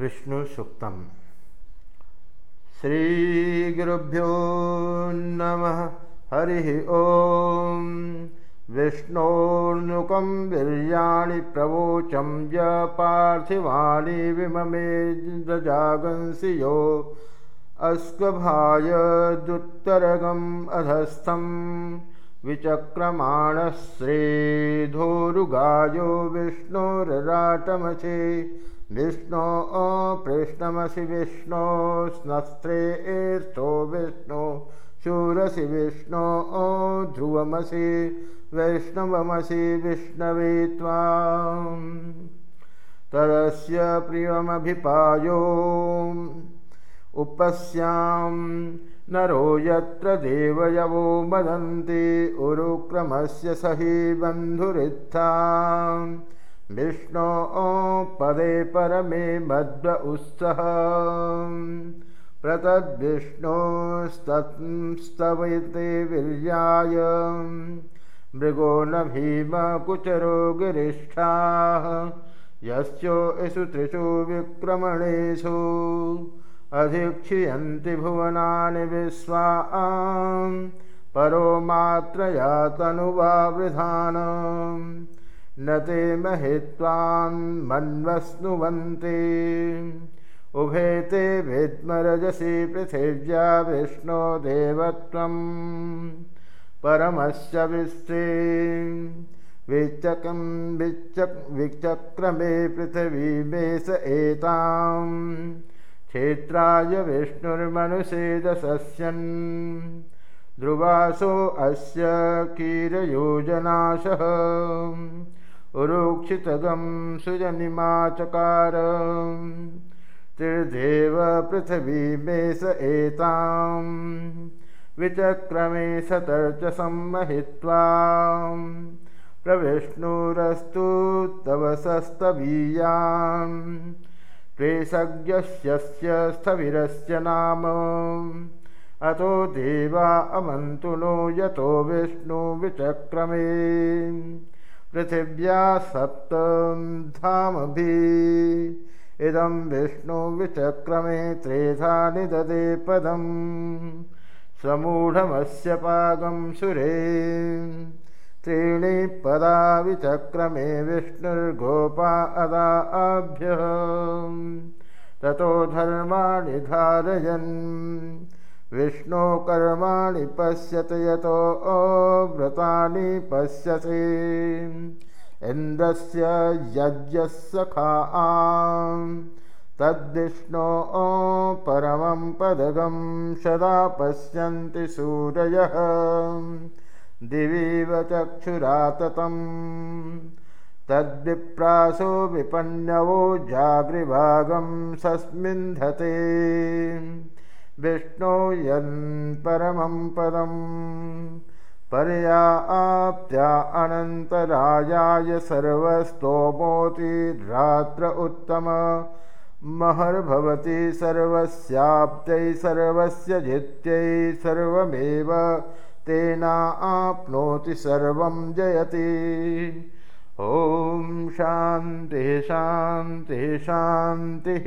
विष्णुसूक्तम्। श्रीगुरुभ्यो नमः हरिः ॐ विष्णोर्नुकं वीर्याणि प्रवोचं य पार्थिवानि विममे दजागंसि यो। अस्क्वभाय दुत्तरगम् अधस्थं। विचक्रमाणः श्रीधोरुगायो विष्णोरराटमसे विष्णो पृष्णमसि विष्णो स्नस्त्रे एस्थो विष्णो शूरसि विष्णो ध्रुवमसि वैष्णवमसि विष्णवे त्वां तरस्य प्रियमभिपायो उपस्यां नरो यत्र देवयवो मदन्ति उरुक्रमस्य सहि बन्धुरित्था विष्णो पदे परमे मद्व उत्सः। प्रतद्विष्णोस्तवते वीर्याय। मृगो न भीमकुचरो गिरिष्ठाः। यस्यो यसु त्रिषु विक्रमणेषु। अधिक्षियन्ति भुवनानि विश्वा। परो मात्रया तनुवा न ते महित्वान्मन्वस्नुवन्ति उभे ते विद्मरजसि पृथिव्या विष्णो देवत्वं परमस्य विश्वे विचकं विचक् विचक्रमे पृथिवी मेष एतां क्षेत्राय विष्णुर्मनुषेदसस्यन् ध्रुवासो अस्य कीरयोजनाशः उरुक्षितगं सुजनिमाचकार। पृथिवीमेष एतां विचक्रमे सतर्च सम्महित्वा प्रविष्णुरस्तु तव सस्तवीयां त्वेषज्ञस्य स्थविरस्य नाम। अतो देवा अमन्तु नो यतो विष्णुविचक्रमे पृथिव्या सप्तधामभिः इदं विष्णुविचक्रमे त्रेधा निददे पदं समूढमस्य पागं सुरे। त्रीणि पदा विचक्रमे विष्णुर्गोपा अदा आभ्यः। ततो धर्माणि धारयन् विष्णो कर्माणि पश्यत यतो व्रतानि पश्यसि इन्द्रस्य यज्ञः सखा तद्विष्णो परमं पदगं सदा पश्यन्ति सूरयः। दिवीव चक्षुराततं तद्विप्रासो विपन्यवो जागृभागं सस्मिन्धते विष्णो यन्परमं पदं पर्या आप्त्या अनन्तरायाय सर्वस्तोमोति रात्र उत्तम। महर्भवति सर्वस्याप्त्यै सर्वस्य जित्यै सर्वमेव। तेना आप्नोति सर्वं जयति। ॐ शान्तिः शान्तिः शान्तिः